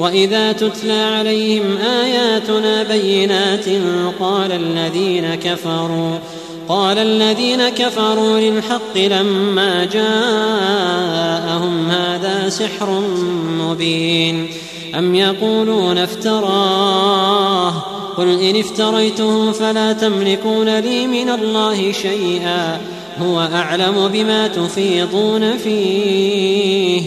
وإذا تتلى عليهم آياتنا بينات قال الذين كفروا قال الذين كفروا للحق لما جاءهم هذا سحر مبين. أم يقولون افتراه؟ قل إن افتريته فلا تملكون لي من الله شيئا هو أعلم بما تفيضون فيه.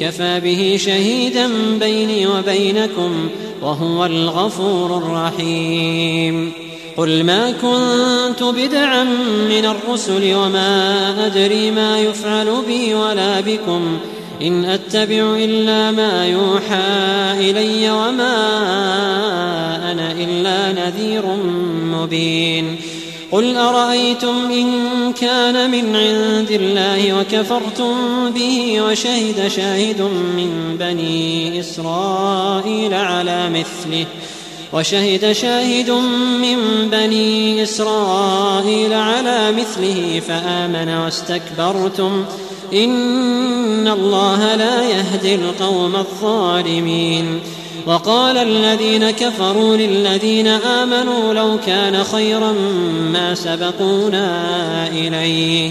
كفى به شهيدا بيني وبينكم وهو الغفور الرحيم. قل ما كنت بدعا من الرسل وما أدري ما يفعل بي ولا بكم. إن أتبع إلا ما يوحى إلي وما أنا إلا نذير مبين. قل أرأيتم إن كان من عند الله وكفرتم به وشهد شاهد من بني إسرائيل على مثله وشهد شاهد من بني إسرائيل على مثله فآمن واستكبرتم إن الله لا يهدي القوم الظالمين. وقال الذين كفروا للذين آمنوا لو كان خيرا ما سبقونا إليه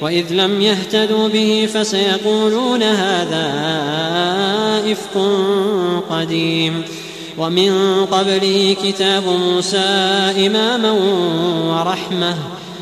وإذ لم يهتدوا به فسيقولون هذا إفك قديم. ومن قبله كتاب موسى إماما ورحمة.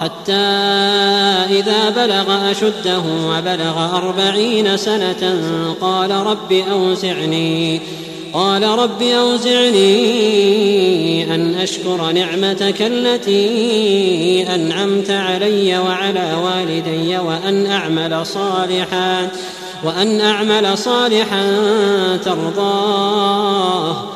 حتى إذا بلغ أشده وبلغ أربعين سنة قال رب أوزعني قال رب أوزعني أن أشكر نعمتك التي أنعمت علي وعلى والدي وأن أعمل صالحا وأن أعمل صالحا ترضاه.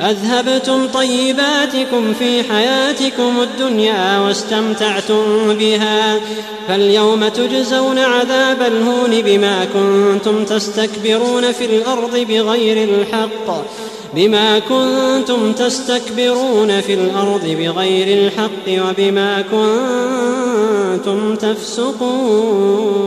أذهبتم طيباتكم في حياتكم الدنيا واستمتعتم بها فاليوم تجزون عذاب الهون بما كنتم تستكبرون في الأرض بغير الحق بما كنتم تستكبرون في الأرض بغير الحق وبما كنتم تفسقون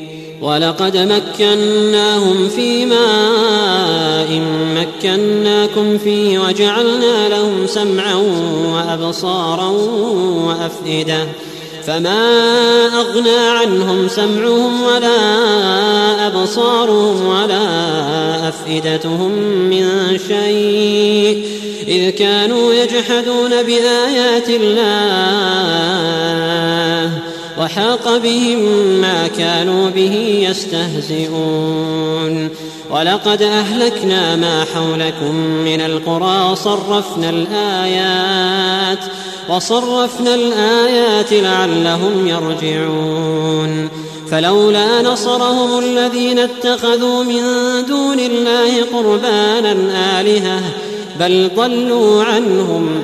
ولقد مكناهم في ماء مكناكم فيه وجعلنا لهم سمعا وأبصارا وأفئدة فما أغنى عنهم سمعهم ولا أبصارهم ولا أفئدتهم من شيء إذ كانوا يجحدون بآيات الله وحاق بهم ما كانوا به يستهزئون. ولقد أهلكنا ما حولكم من القرى صرفنا الآيات وصرفنا الآيات لعلهم يرجعون. فلولا نصرهم الذين اتخذوا من دون الله قربانا آلهة بل ضلوا عنهم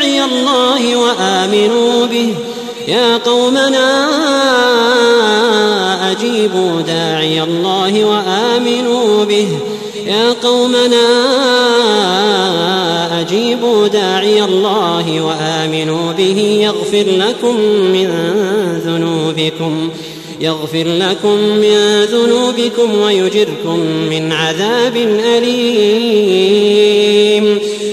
داعي الله وآمنوا به. يا قومنا أجيبوا داعي الله وآمنوا به. يا قومنا أجيبوا داعي الله وآمنوا به. يغفر لكم من ذنوبكم يغفر لكم من ذنوبكم ويجركم من عذاب أليم.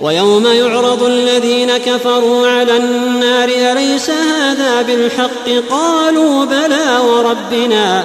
ويوم يعرض الذين كفروا على النار أليس هذا بالحق؟ قالوا بلى وربنا.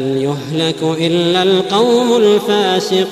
فهل يهلك الا القوم الفاسقون